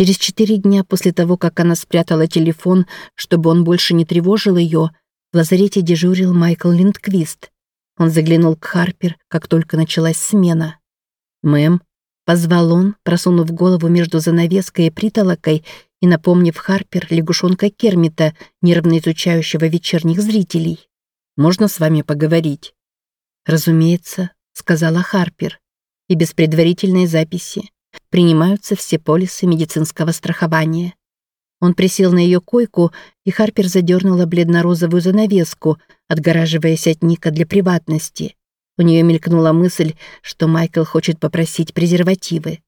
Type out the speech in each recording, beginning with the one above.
Через четыре дня после того, как она спрятала телефон, чтобы он больше не тревожил ее, в лазарете дежурил Майкл Линдквист. Он заглянул к Харпер, как только началась смена. «Мэм», — позвал он, просунув голову между занавеской и притолокой и напомнив Харпер лягушонка Кермита, нервно изучающего вечерних зрителей. «Можно с вами поговорить?» «Разумеется», — сказала Харпер, «и без предварительной записи. Принимаются все полисы медицинского страхования». Он присел на ее койку, и Харпер задернула бледно-розовую занавеску, отгораживаясь от Ника для приватности. У нее мелькнула мысль, что Майкл хочет попросить презервативы.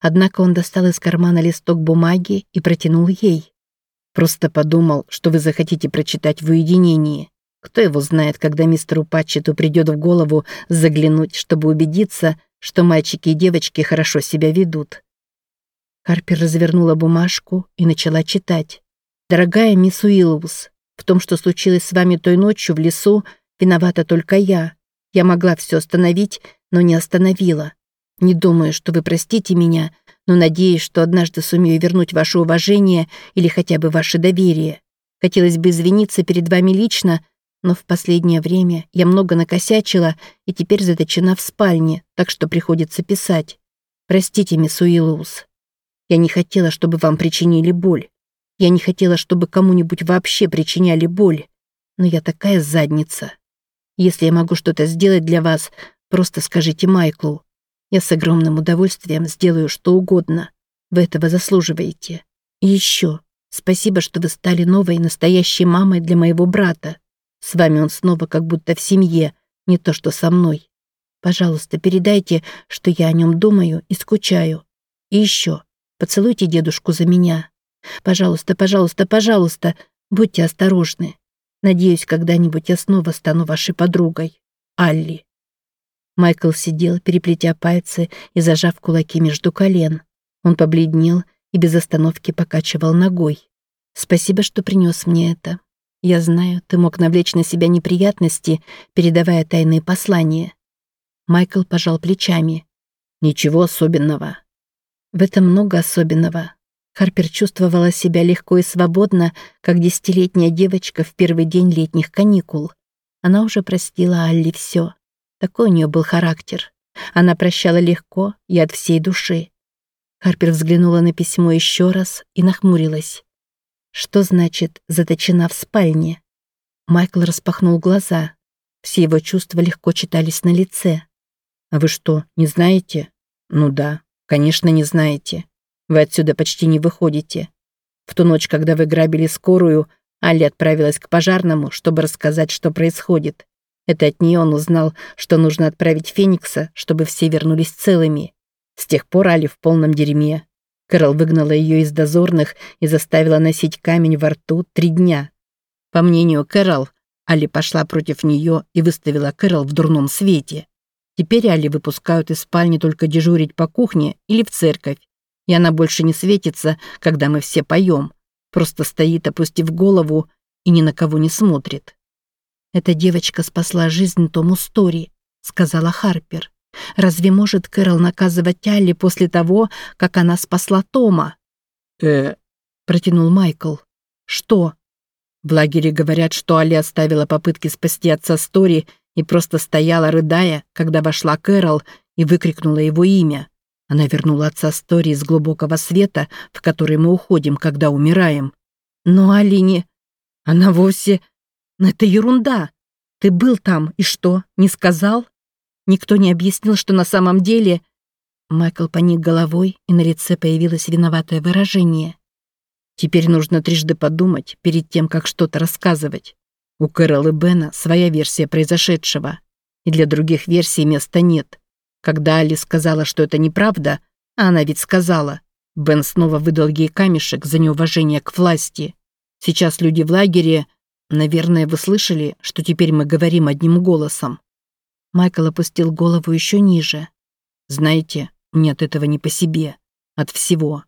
Однако он достал из кармана листок бумаги и протянул ей. «Просто подумал, что вы захотите прочитать в уединении. Кто его знает, когда мистеру Патчету придет в голову заглянуть, чтобы убедиться, что мальчики и девочки хорошо себя ведут». Харпер развернула бумажку и начала читать. «Дорогая мисс Уиллоус, в том, что случилось с вами той ночью в лесу, виновата только я. Я могла все остановить, но не остановила. Не думаю, что вы простите меня, но надеюсь, что однажды сумею вернуть ваше уважение или хотя бы ваше доверие. Хотелось бы извиниться перед вами лично, но в последнее время я много накосячила и теперь заточена в спальне, так что приходится писать. Простите, мисс Уиллоус. Я не хотела, чтобы вам причинили боль. Я не хотела, чтобы кому-нибудь вообще причиняли боль. Но я такая задница. Если я могу что-то сделать для вас, просто скажите Майклу. Я с огромным удовольствием сделаю что угодно. Вы этого заслуживаете. И еще, спасибо, что вы стали новой настоящей мамой для моего брата. С вами он снова как будто в семье, не то что со мной. Пожалуйста, передайте, что я о нем думаю и скучаю. И еще, поцелуйте дедушку за меня. Пожалуйста, пожалуйста, пожалуйста, будьте осторожны. Надеюсь, когда-нибудь я снова стану вашей подругой. Алли. Майкл сидел, переплетя пальцы и зажав кулаки между колен. Он побледнел и без остановки покачивал ногой. «Спасибо, что принес мне это. Я знаю, ты мог навлечь на себя неприятности, передавая тайные послания». Майкл пожал плечами. «Ничего особенного». В этом много особенного. Харпер чувствовала себя легко и свободно, как десятилетняя девочка в первый день летних каникул. Она уже простила Алли все. Такой у нее был характер. Она прощала легко и от всей души. Харпер взглянула на письмо еще раз и нахмурилась. Что значит «заточена в спальне»? Майкл распахнул глаза. Все его чувства легко читались на лице. «А вы что, не знаете?» «Ну да, конечно, не знаете. Вы отсюда почти не выходите. В ту ночь, когда вы грабили скорую, Алли отправилась к пожарному, чтобы рассказать, что происходит. Это от нее он узнал, что нужно отправить Феникса, чтобы все вернулись целыми. С тех пор Али в полном дерьме. Кэрол выгнала ее из дозорных и заставила носить камень во рту три дня. По мнению Кэрол, Али пошла против нее и выставила Кэрол в дурном свете. Теперь Али выпускают из спальни только дежурить по кухне или в церковь, и она больше не светится, когда мы все поем. Просто стоит, опустив голову, и ни на кого не смотрит. «Эта девочка спасла жизнь Тому Стори», — сказала Харпер. «Разве может Кэрол наказывать Алли после того, как она спасла Тома?» «Э...» — протянул Майкл. «Что?» В лагере говорят, что Алли оставила попытки спасти отца Стори и просто стояла, рыдая, когда вошла Кэрол и выкрикнула его имя. Она вернула отца Стори из глубокого света, в который мы уходим, когда умираем. Но Алине... Она вовсе... Но это ерунда. Ты был там, и что, не сказал? Никто не объяснил, что на самом деле... Майкл поник головой, и на лице появилось виноватое выражение. Теперь нужно трижды подумать перед тем, как что-то рассказывать. У Кэрол и Бена своя версия произошедшего, и для других версий места нет. Когда Али сказала, что это неправда, а она ведь сказала, Бен снова выдал ей камешек за неуважение к власти. Сейчас люди в лагере Наверное, вы слышали, что теперь мы говорим одним голосом. Майкл опустил голову еще ниже. Знаете, мне от этого не по себе. От всего.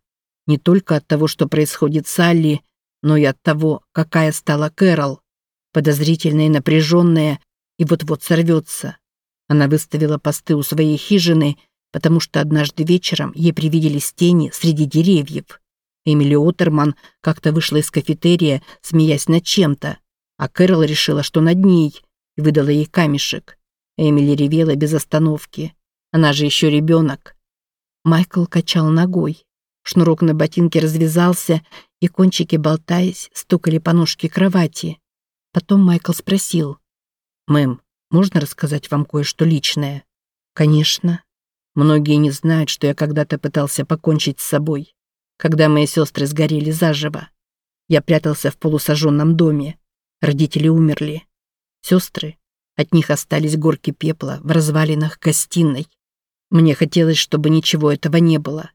Не только от того, что происходит с Алли, но и от того, какая стала Кэрол. Подозрительная и напряженная, и вот-вот сорвется. Она выставила посты у своей хижины, потому что однажды вечером ей привиделись тени среди деревьев. Эмили Отерман как-то вышла из кафетерия, смеясь над чем-то, а Кэрол решила, что над ней, и выдала ей камешек. Эмили ревела без остановки. Она же еще ребенок. Майкл качал ногой. Шнурок на ботинке развязался, и кончики, болтаясь, стукали по ножке кровати. Потом Майкл спросил. «Мэм, можно рассказать вам кое-что личное?» «Конечно». Многие не знают, что я когда-то пытался покончить с собой, когда мои сестры сгорели заживо. Я прятался в полусожженном доме. Родители умерли. Сестры, от них остались горки пепла в развалинах гостиной. Мне хотелось, чтобы ничего этого не было.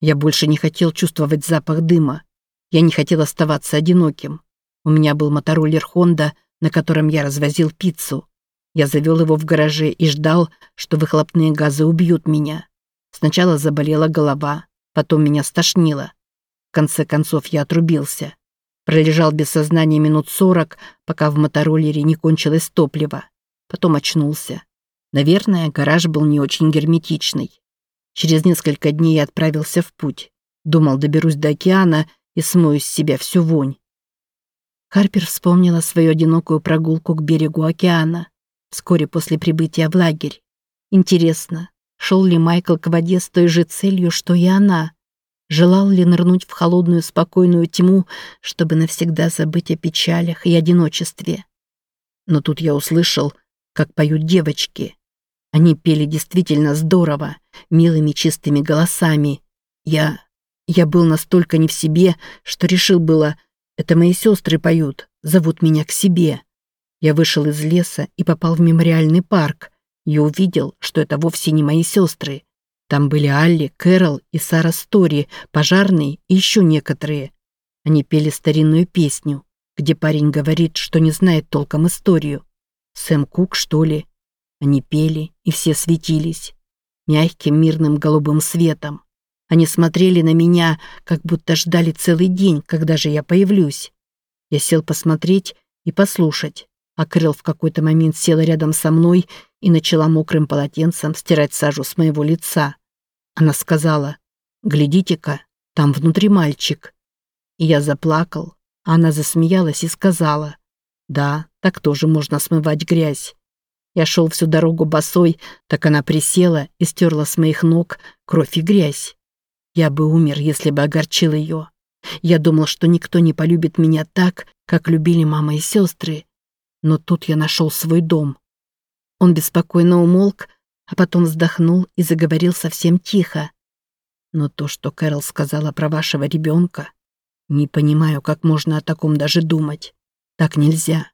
Я больше не хотел чувствовать запах дыма. Я не хотел оставаться одиноким. У меня был мотороллер Honda, на котором я развозил пиццу. Я завел его в гараже и ждал, что выхлопные газы убьют меня. Сначала заболела голова, потом меня стошнило. В конце концов я отрубился. Пролежал без сознания минут сорок, пока в мотороллере не кончилось топливо. Потом очнулся. Наверное, гараж был не очень герметичный. Через несколько дней я отправился в путь. Думал, доберусь до океана и смою с себя всю вонь. Харпер вспомнила свою одинокую прогулку к берегу океана вскоре после прибытия в лагерь. Интересно, шел ли Майкл к воде с той же целью, что и она? Желал ли нырнуть в холодную спокойную тьму, чтобы навсегда забыть о печалях и одиночестве? Но тут я услышал, как поют девочки. Они пели действительно здорово, милыми чистыми голосами. Я... я был настолько не в себе, что решил было, это мои сестры поют, зовут меня к себе. Я вышел из леса и попал в мемориальный парк и увидел, что это вовсе не мои сестры. Там были Алли, Кэрол и Сара Стори, пожарные и еще некоторые. Они пели старинную песню, где парень говорит, что не знает толком историю. Сэм Кук, что ли? Они пели, и все светились. Мягким мирным голубым светом. Они смотрели на меня, как будто ждали целый день, когда же я появлюсь. Я сел посмотреть и послушать а Крыл в какой-то момент села рядом со мной и начала мокрым полотенцем стирать сажу с моего лица. Она сказала, «Глядите-ка, там внутри мальчик». И я заплакал, а она засмеялась и сказала, «Да, так тоже можно смывать грязь». Я шел всю дорогу босой, так она присела и стерла с моих ног кровь и грязь. Я бы умер, если бы огорчил ее. Я думал, что никто не полюбит меня так, как любили мама и сестры, но тут я нашел свой дом. Он беспокойно умолк, а потом вздохнул и заговорил совсем тихо. Но то, что Кэрол сказала про вашего ребенка, не понимаю, как можно о таком даже думать. Так нельзя.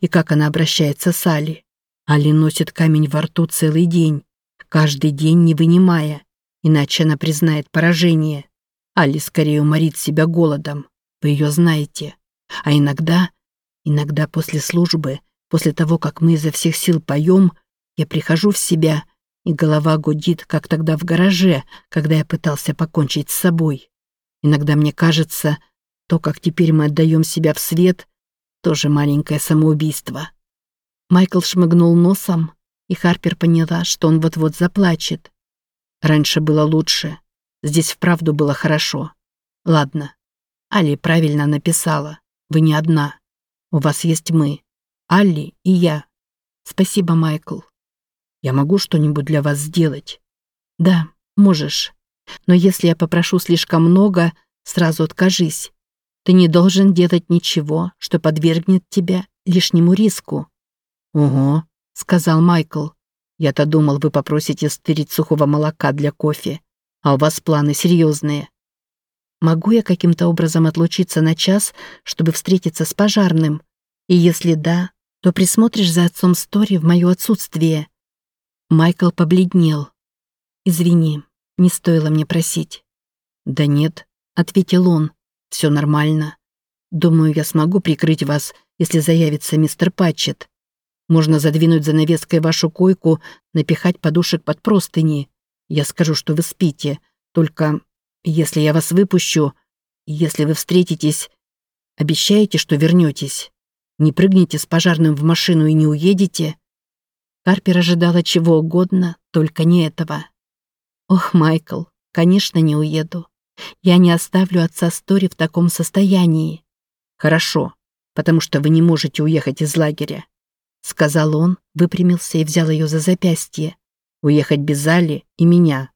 И как она обращается с Али. Али носит камень во рту целый день, каждый день не вынимая, иначе она признает поражение. Али скорее уморит себя голодом, вы ее знаете. А иногда Иногда после службы, после того, как мы изо всех сил поем, я прихожу в себя, и голова гудит, как тогда в гараже, когда я пытался покончить с собой. Иногда мне кажется, то, как теперь мы отдаем себя в свет, тоже маленькое самоубийство. Майкл шмыгнул носом, и Харпер поняла, что он вот-вот заплачет. Раньше было лучше. Здесь вправду было хорошо. Ладно. Али правильно написала. Вы не одна. У вас есть мы, Алли и я. Спасибо, Майкл. Я могу что-нибудь для вас сделать? Да, можешь. Но если я попрошу слишком много, сразу откажись. Ты не должен делать ничего, что подвергнет тебя лишнему риску. Ого, сказал Майкл. Я-то думал, вы попросите стырить сухого молока для кофе, а у вас планы серьезные. Могу я каким-то образом отлучиться на час, чтобы встретиться с пожарным? И если да, то присмотришь за отцом Стори в мое отсутствие». Майкл побледнел. «Извини, не стоило мне просить». «Да нет», — ответил он, — «все нормально. Думаю, я смогу прикрыть вас, если заявится мистер Патчет. Можно задвинуть занавеской вашу койку, напихать подушек под простыни. Я скажу, что вы спите, только если я вас выпущу, если вы встретитесь, обещаете, что вернетесь. Не прыгнете с пожарным в машину и не уедете. Карпер ожидала чего угодно, только не этого. Ох, Майкл, конечно, не уеду. Я не оставлю отца Стори в таком состоянии. Хорошо, потому что вы не можете уехать из лагеря, сказал он, выпрямился и взял ее за запястье. Уехать без Али и меня.